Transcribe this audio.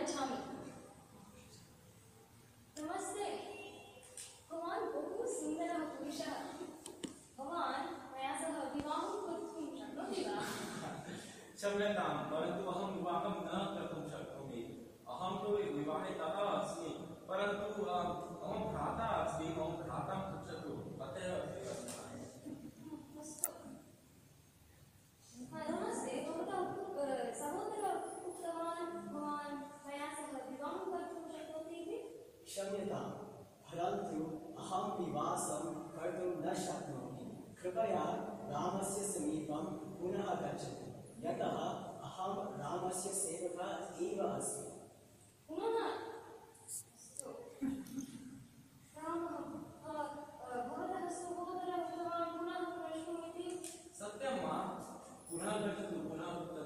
anatomy. नमस्ते भवान् बहु सुन्दरः पुरुषः भवान् मया सह विवाहं कर्तुं शक्नोति वा क्षम्यतां परन्तु अहं विवाहं न कर्तुं शक्नोमि। अहं तो तु विवाहितः अस्मि परन्तु क्षम्यता परंतु अहम निवास कर्तुं न शक्नोमि। कृपया से समीपं पुनः गच्छत। यतः अहं रामस्य सेवकः एव अस्मि। पुनः? गच्छतु पुनः